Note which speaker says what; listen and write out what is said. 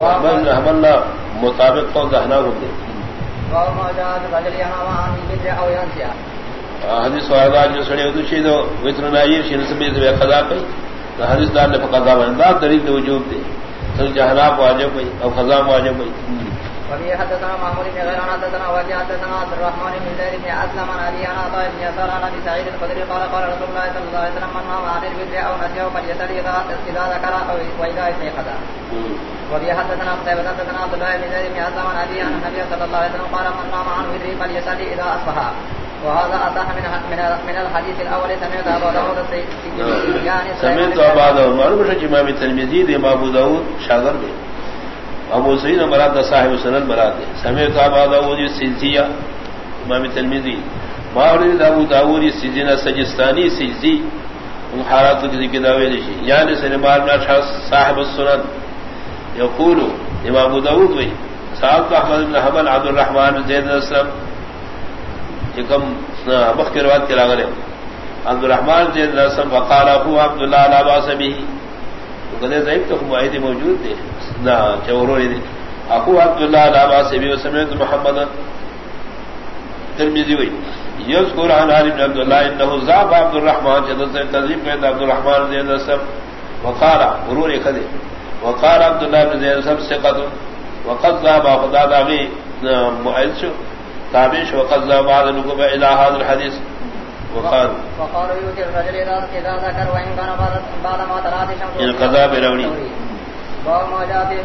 Speaker 1: حملنا مطابق تو دہنا ہوتے حدیث والا جو سڑے ہو دوشی دو وطر نائر شی نسبی سے خدا پئی حدیث دار نے فقضا بندا، دلیل دے وجوب دے۔ سن جہنا واجب پئی او خضا واجب پئی
Speaker 2: وفي حدثنا محمود بن غير حدثنا وجه حدثنا عبد الرحمن بن زيد بن اسلم عن ابي انا عطاء بن يسار عن ابي سعيد الخدري قال قال رسول الله صلى الله عليه وسلم من نام عن البر او نسيه فليسال اذا ذكر او واذا استيقظ وفي حدثنا قتيبة حدثنا عبد الله بن زيد بن اسلم عن ابي ان النبي صلى الله عليه وسلم قال من نام عن البر فليسال اذا اصبح وهذا اصح من من الحديث الاول سمعت ابو داود
Speaker 1: سمعت ابو داود معروف ہے امام ترمذی ابو داود شاگرد. ہے ابو سعید مراد صاحب سنن مراد سمیت ابا داؤد سلسیہ امام تلمیذی ماورد ابو داؤد سجنا سجستانی سجزی ان حالات کی ذکر دعوی نشی یعنی سنبار بن صاحب السنن۔ یقول امام ابو داؤد وی صاحب احمد بن حمل عبد الرحمن بن زید الاسلام کم بخیر روایت کے لاغرے۔ عبد الرحمن، زید الاسلام وقال ابو عبد الله لا باس به کدے ضعیف تو معاہدے موجود تھے؟ نہ چورو دے ابو عبد الله لا باس به محمد ترمذی وی یذکر عن علی بن عبد الله انه ذاب عبد الرحمن جد سے تذیب میں عبد الرحمن رضی اللہ عنہ وقال غرور کدے وقال عبد الله بن زید سب سے وقد ذاب، خدا داغي مؤلش تابش وقد ذاب بعض لكم الى هذا
Speaker 2: وقال وقالوا يوتي الرجل اذا ذكر وان كان بعد ما ترى شمس
Speaker 1: القضاء بلوني
Speaker 2: وما جاء في